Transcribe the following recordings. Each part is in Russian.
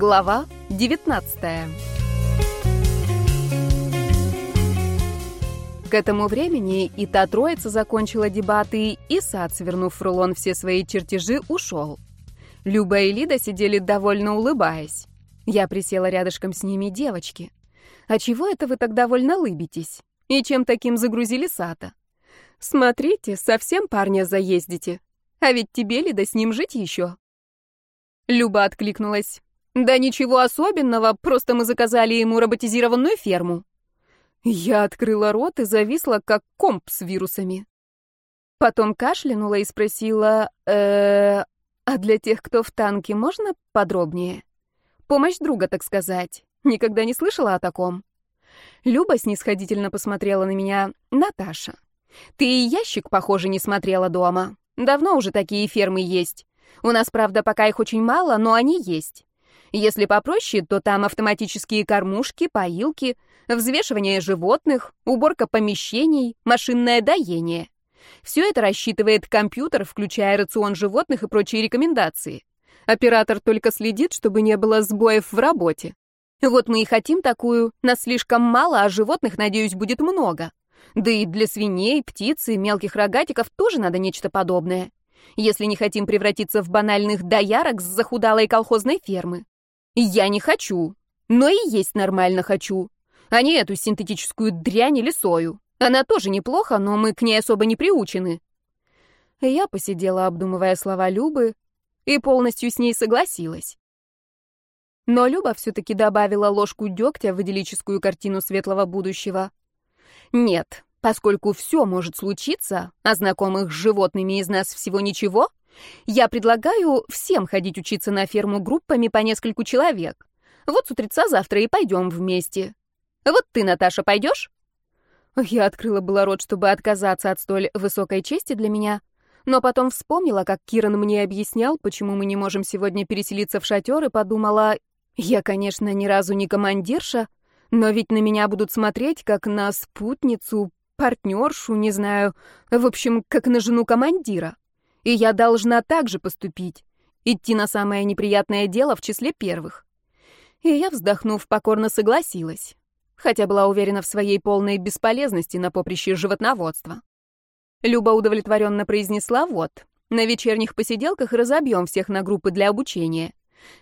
Глава 19 К этому времени и та троица закончила дебаты, и сад, свернув в рулон все свои чертежи, ушел. Люба и Лида сидели довольно улыбаясь. Я присела рядышком с ними девочки. «А чего это вы так довольно лыбитесь? И чем таким загрузили сада? Смотрите, совсем парня заездите. А ведь тебе, Лида, с ним жить еще». Люба откликнулась. Да ничего особенного, просто мы заказали ему роботизированную ферму. Я открыла рот и зависла, как комп с вирусами. Потом кашлянула и спросила, э, а для тех, кто в танке, можно подробнее? Помощь друга, так сказать. Никогда не слышала о таком. Люба снисходительно посмотрела на меня. Наташа, ты и ящик, похоже, не смотрела дома. Давно уже такие фермы есть. У нас, правда, пока их очень мало, но они есть. Если попроще, то там автоматические кормушки, поилки, взвешивание животных, уборка помещений, машинное доение. Все это рассчитывает компьютер, включая рацион животных и прочие рекомендации. Оператор только следит, чтобы не было сбоев в работе. Вот мы и хотим такую, нас слишком мало, а животных, надеюсь, будет много. Да и для свиней, птиц и мелких рогатиков тоже надо нечто подобное. Если не хотим превратиться в банальных доярок с захудалой колхозной фермы. Я не хочу, но и есть нормально хочу. А не эту синтетическую дрянь или сою. Она тоже неплохо, но мы к ней особо не приучены. Я посидела, обдумывая слова Любы, и полностью с ней согласилась. Но Люба все-таки добавила ложку дегтя в идиллическую картину светлого будущего. Нет, поскольку все может случиться, а знакомых с животными из нас всего ничего, я предлагаю всем ходить учиться на ферму группами по нескольку человек. Вот с утреца завтра и пойдем вместе. Вот ты, Наташа, пойдешь? Я открыла было рот, чтобы отказаться от столь высокой чести для меня, но потом вспомнила, как Киран мне объяснял, почему мы не можем сегодня переселиться в шатер, и подумала, я, конечно, ни разу не командирша, но ведь на меня будут смотреть как на спутницу, партнершу, не знаю, в общем, как на жену командира. И я должна так же поступить. Идти на самое неприятное дело в числе первых. И я, вздохнув, покорно согласилась. Хотя была уверена в своей полной бесполезности на поприще животноводства. Люба удовлетворенно произнесла «вот». На вечерних посиделках разобьем всех на группы для обучения.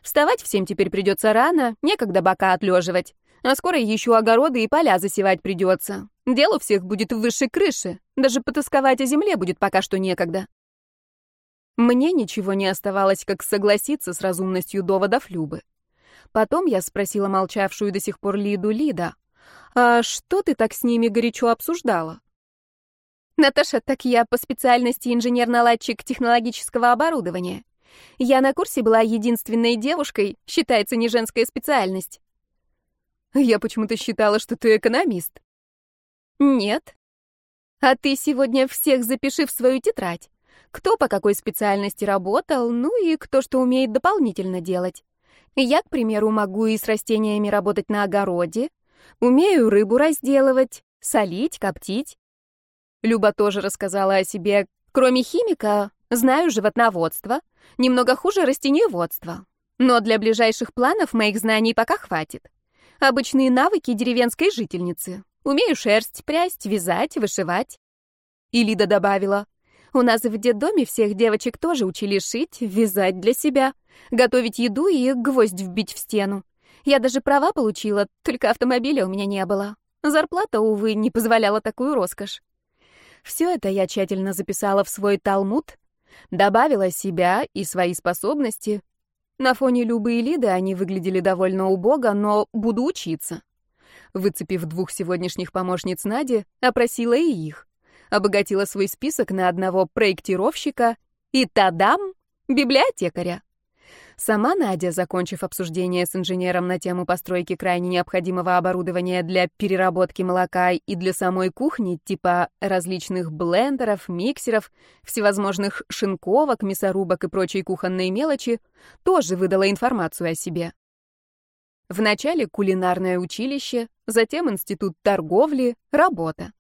Вставать всем теперь придется рано, некогда бока отлеживать. А скоро еще огороды и поля засевать придется. Дело всех будет выше крыши. Даже потасковать о земле будет пока что некогда. Мне ничего не оставалось, как согласиться с разумностью доводов Любы. Потом я спросила молчавшую до сих пор Лиду Лида, «А что ты так с ними горячо обсуждала?» «Наташа, так я по специальности инженер-наладчик технологического оборудования. Я на курсе была единственной девушкой, считается не женская специальность». «Я почему-то считала, что ты экономист». «Нет». «А ты сегодня всех запиши в свою тетрадь кто по какой специальности работал, ну и кто что умеет дополнительно делать. Я, к примеру, могу и с растениями работать на огороде, умею рыбу разделывать, солить, коптить. Люба тоже рассказала о себе. Кроме химика, знаю животноводство, немного хуже растениеводство. Но для ближайших планов моих знаний пока хватит. Обычные навыки деревенской жительницы. Умею шерсть прясть, вязать, вышивать. И Лида добавила — у нас в детдоме всех девочек тоже учили шить, вязать для себя, готовить еду и гвоздь вбить в стену. Я даже права получила, только автомобиля у меня не было. Зарплата, увы, не позволяла такую роскошь. Все это я тщательно записала в свой талмуд, добавила себя и свои способности. На фоне Любы и Лиды они выглядели довольно убого, но буду учиться. Выцепив двух сегодняшних помощниц Нади, опросила и их обогатила свой список на одного проектировщика и тадам, библиотекаря. Сама Надя, закончив обсуждение с инженером на тему постройки крайне необходимого оборудования для переработки молока и для самой кухни, типа различных блендеров, миксеров, всевозможных шинковок, мясорубок и прочей кухонной мелочи, тоже выдала информацию о себе. Вначале кулинарное училище, затем институт торговли, работа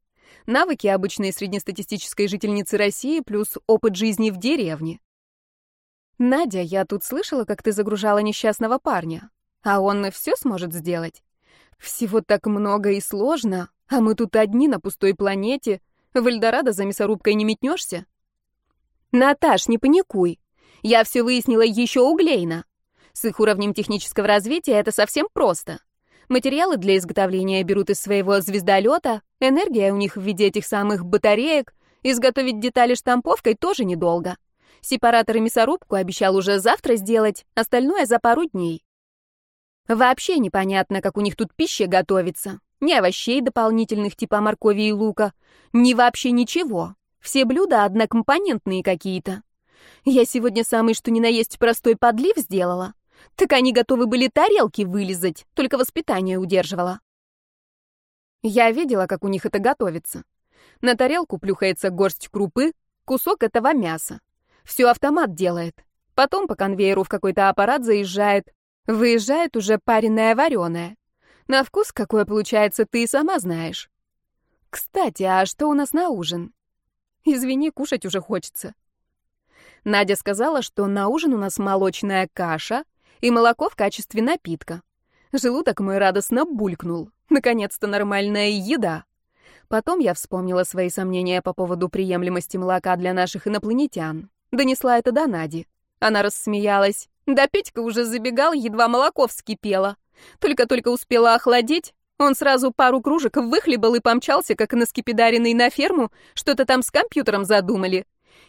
навыки обычной среднестатистической жительницы России плюс опыт жизни в деревне. «Надя, я тут слышала, как ты загружала несчастного парня. А он все сможет сделать? Всего так много и сложно, а мы тут одни на пустой планете. В Эльдорадо за мясорубкой не метнешься? Наташ, не паникуй. Я все выяснила еще у Глейна. С их уровнем технического развития это совсем просто. Материалы для изготовления берут из своего звездолета, энергия у них в виде этих самых батареек, изготовить детали штамповкой тоже недолго. Сепаратор и мясорубку обещал уже завтра сделать, остальное за пару дней. Вообще непонятно, как у них тут пища готовится. Ни овощей дополнительных типа моркови и лука, ни вообще ничего. Все блюда однокомпонентные какие-то. Я сегодня самый что ни на есть простой подлив сделала. Так они готовы были тарелки вылизать, только воспитание удерживала. Я видела, как у них это готовится. На тарелку плюхается горсть крупы, кусок этого мяса. Все автомат делает. Потом по конвейеру в какой-то аппарат заезжает. Выезжает уже пареное вареное. На вкус какое получается, ты и сама знаешь. Кстати, а что у нас на ужин? Извини, кушать уже хочется. Надя сказала, что на ужин у нас молочная каша и молоко в качестве напитка. Желудок мой радостно булькнул. Наконец-то нормальная еда. Потом я вспомнила свои сомнения по поводу приемлемости молока для наших инопланетян. Донесла это до Нади. Она рассмеялась. Да Петька уже забегал, едва молоко вскипело. Только-только успела охладеть, он сразу пару кружек выхлебал и помчался, как на скипидаренный на ферму, что-то там с компьютером задумали.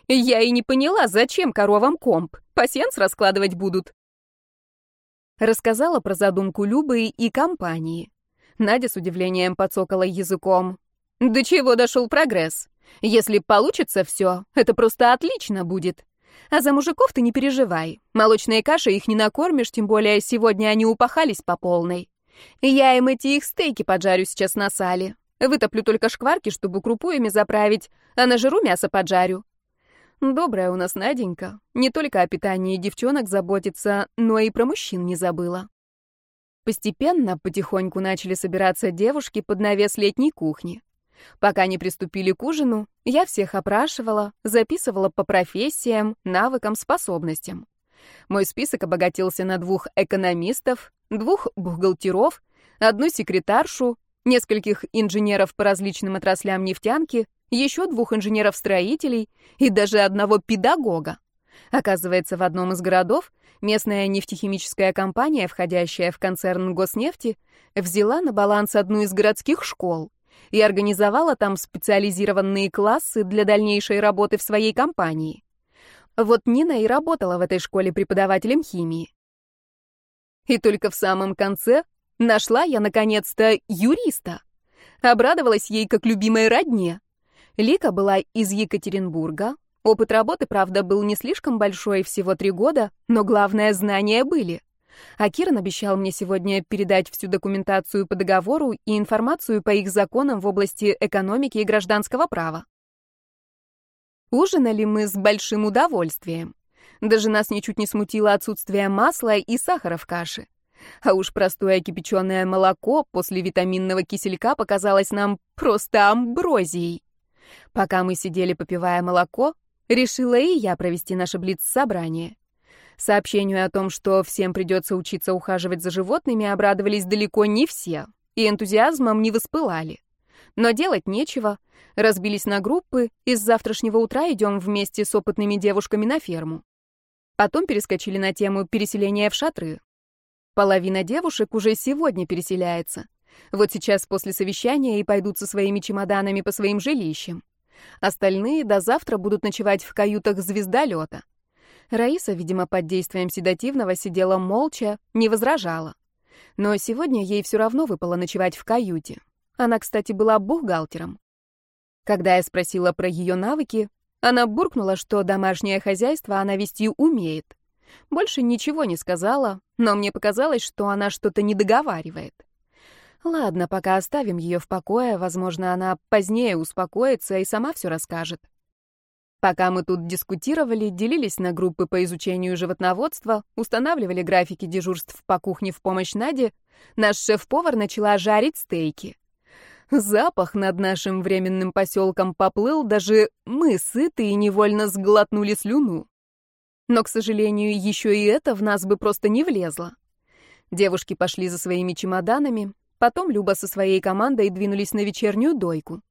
Я и не поняла, зачем коровам комп. Пасьянс раскладывать будут. Рассказала про задумку Любы и компании. Надя с удивлением подсокала языком. До чего дошел прогресс? Если получится все, это просто отлично будет. А за мужиков ты не переживай. Молочные каши их не накормишь, тем более сегодня они упахались по полной. Я им эти их стейки поджарю сейчас на сале. Вытоплю только шкварки, чтобы крупу ими заправить, а на жиру мясо поджарю. Добрая у нас Наденька. Не только о питании девчонок заботится, но и про мужчин не забыла. Постепенно, потихоньку начали собираться девушки под навес летней кухни. Пока не приступили к ужину, я всех опрашивала, записывала по профессиям, навыкам, способностям. Мой список обогатился на двух экономистов, двух бухгалтеров, одну секретаршу, нескольких инженеров по различным отраслям нефтянки, еще двух инженеров-строителей и даже одного педагога. Оказывается, в одном из городов местная нефтехимическая компания, входящая в концерн Госнефти, взяла на баланс одну из городских школ и организовала там специализированные классы для дальнейшей работы в своей компании. Вот Нина и работала в этой школе преподавателем химии. И только в самом конце нашла я, наконец-то, юриста. Обрадовалась ей как любимой родне. Лика была из Екатеринбурга. Опыт работы, правда, был не слишком большой, всего три года, но главное, знания были. А Киран обещал мне сегодня передать всю документацию по договору и информацию по их законам в области экономики и гражданского права. Ужинали мы с большим удовольствием. Даже нас ничуть не смутило отсутствие масла и сахара в каше. А уж простое кипяченое молоко после витаминного киселька показалось нам просто амброзией. Пока мы сидели, попивая молоко, решила и я провести наше блиц-собрание. Сообщению о том, что всем придется учиться ухаживать за животными, обрадовались далеко не все, и энтузиазмом не воспылали. Но делать нечего. Разбились на группы, и с завтрашнего утра идем вместе с опытными девушками на ферму. Потом перескочили на тему переселения в шатры. Половина девушек уже сегодня переселяется. Вот сейчас после совещания и пойдут со своими чемоданами по своим жилищам. Остальные до завтра будут ночевать в каютах звездолета. Раиса, видимо, под действием седативного сидела молча, не возражала. Но сегодня ей все равно выпало ночевать в каюте. Она, кстати, была бухгалтером. Когда я спросила про ее навыки, она буркнула, что домашнее хозяйство она вести умеет. Больше ничего не сказала, но мне показалось, что она что-то не договаривает. Ладно, пока оставим ее в покое, возможно, она позднее успокоится и сама все расскажет. Пока мы тут дискутировали, делились на группы по изучению животноводства, устанавливали графики дежурств по кухне в помощь Наде, наш шеф-повар начала жарить стейки. Запах над нашим временным поселком поплыл, даже мы, сытые, невольно сглотнули слюну. Но, к сожалению, еще и это в нас бы просто не влезло. Девушки пошли за своими чемоданами, потом Люба со своей командой двинулись на вечернюю дойку.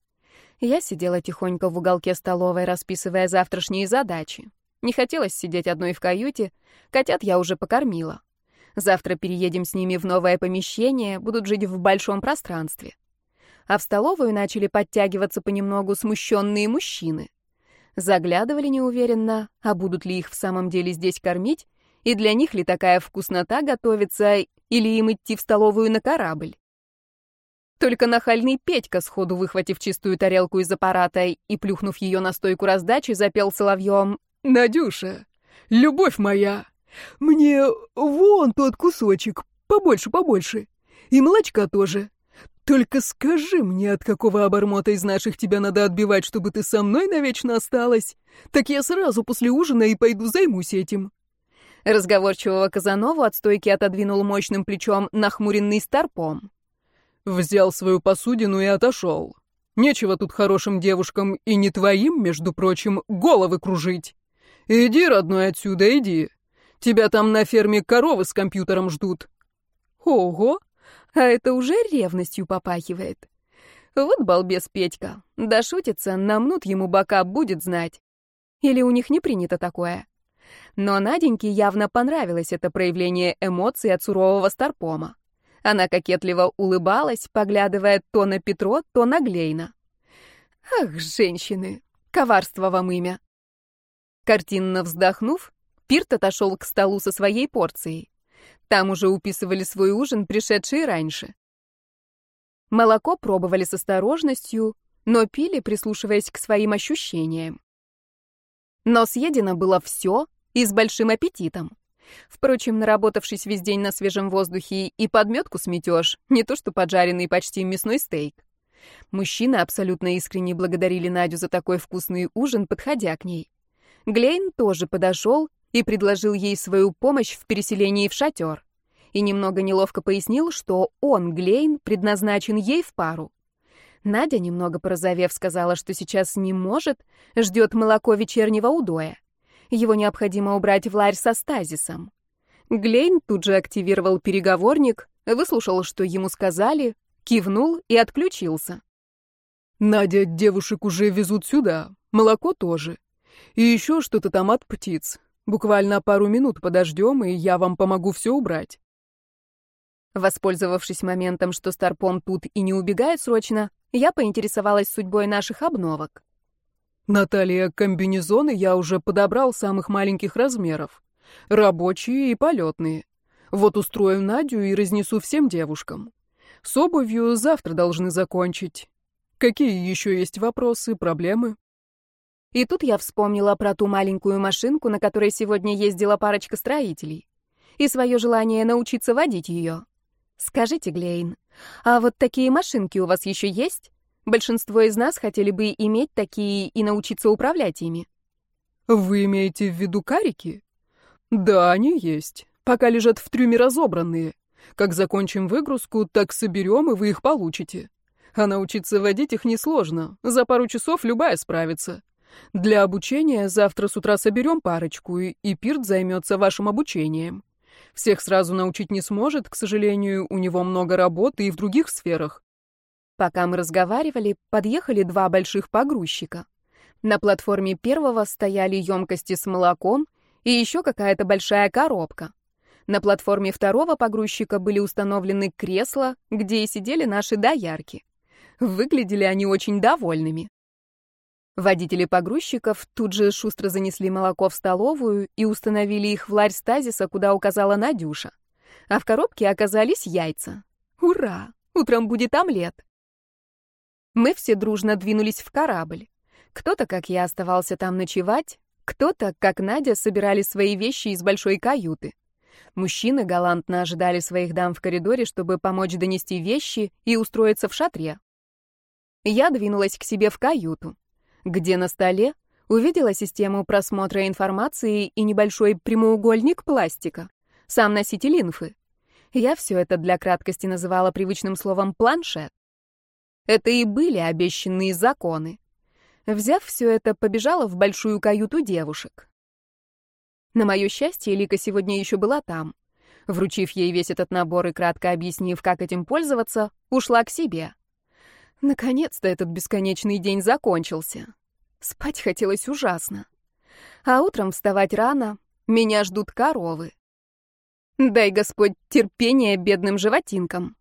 Я сидела тихонько в уголке столовой, расписывая завтрашние задачи. Не хотелось сидеть одной в каюте, котят я уже покормила. Завтра переедем с ними в новое помещение, будут жить в большом пространстве. А в столовую начали подтягиваться понемногу смущенные мужчины. Заглядывали неуверенно, а будут ли их в самом деле здесь кормить, и для них ли такая вкуснота готовится, или им идти в столовую на корабль? Только нахальный Петька, сходу выхватив чистую тарелку из аппарата и плюхнув ее на стойку раздачи, запел соловьем «Надюша, любовь моя, мне вон тот кусочек, побольше, побольше, и молочка тоже. Только скажи мне, от какого обормота из наших тебя надо отбивать, чтобы ты со мной навечно осталась? Так я сразу после ужина и пойду займусь этим». Разговорчивого Казанову от стойки отодвинул мощным плечом нахмуренный старпом. Взял свою посудину и отошел. Нечего тут хорошим девушкам и не твоим, между прочим, головы кружить. Иди, родной, отсюда, иди. Тебя там на ферме коровы с компьютером ждут. Ого, а это уже ревностью попахивает. Вот балбес Петька. Да шутится, намнут ему бока, будет знать. Или у них не принято такое. Но Наденьке явно понравилось это проявление эмоций от сурового старпома. Она кокетливо улыбалась, поглядывая то на Петро, то на Глейна. «Ах, женщины! Коварство вам имя!» Картинно вздохнув, Пирт отошел к столу со своей порцией. Там уже уписывали свой ужин, пришедшие раньше. Молоко пробовали с осторожностью, но пили, прислушиваясь к своим ощущениям. Но съедено было все и с большим аппетитом. Впрочем, наработавшись весь день на свежем воздухе и подметку сметешь, не то что поджаренный почти мясной стейк. Мужчины абсолютно искренне благодарили Надю за такой вкусный ужин, подходя к ней. Глейн тоже подошел и предложил ей свою помощь в переселении в шатер. И немного неловко пояснил, что он, Глейн, предназначен ей в пару. Надя, немного порозовев, сказала, что сейчас не может, ждет молоко вечернего удоя. Его необходимо убрать в ларь со стазисом. Глейн тут же активировал переговорник, выслушал, что ему сказали, кивнул и отключился. «Надя, девушек уже везут сюда, молоко тоже. И еще что-то там от птиц. Буквально пару минут подождем, и я вам помогу все убрать». Воспользовавшись моментом, что Старпом тут и не убегает срочно, я поинтересовалась судьбой наших обновок. Наталья, комбинезоны я уже подобрал самых маленьких размеров. Рабочие и полетные. Вот устрою Надю и разнесу всем девушкам. С обувью завтра должны закончить. Какие еще есть вопросы, проблемы? И тут я вспомнила про ту маленькую машинку, на которой сегодня ездила парочка строителей. И свое желание научиться водить ее. Скажите, Глейн, а вот такие машинки у вас еще есть? Большинство из нас хотели бы иметь такие и научиться управлять ими. Вы имеете в виду карики? Да, они есть. Пока лежат в трюме разобранные. Как закончим выгрузку, так соберем, и вы их получите. А научиться водить их несложно. За пару часов любая справится. Для обучения завтра с утра соберем парочку, и, и Пирт займется вашим обучением. Всех сразу научить не сможет, к сожалению, у него много работы и в других сферах. Пока мы разговаривали, подъехали два больших погрузчика. На платформе первого стояли емкости с молоком и еще какая-то большая коробка. На платформе второго погрузчика были установлены кресла, где и сидели наши доярки. Выглядели они очень довольными. Водители погрузчиков тут же шустро занесли молоко в столовую и установили их в ларь стазиса, куда указала Надюша. А в коробке оказались яйца. Ура! Утром будет омлет. Мы все дружно двинулись в корабль. Кто-то, как я, оставался там ночевать, кто-то, как Надя, собирали свои вещи из большой каюты. Мужчины галантно ожидали своих дам в коридоре, чтобы помочь донести вещи и устроиться в шатре. Я двинулась к себе в каюту, где на столе увидела систему просмотра информации и небольшой прямоугольник пластика, сам носитель инфы. Я все это для краткости называла привычным словом «планшет». Это и были обещанные законы. Взяв все это, побежала в большую каюту девушек. На мое счастье, Лика сегодня еще была там. Вручив ей весь этот набор и кратко объяснив, как этим пользоваться, ушла к себе. Наконец-то этот бесконечный день закончился. Спать хотелось ужасно. А утром вставать рано. Меня ждут коровы. Дай Господь терпения бедным животинкам.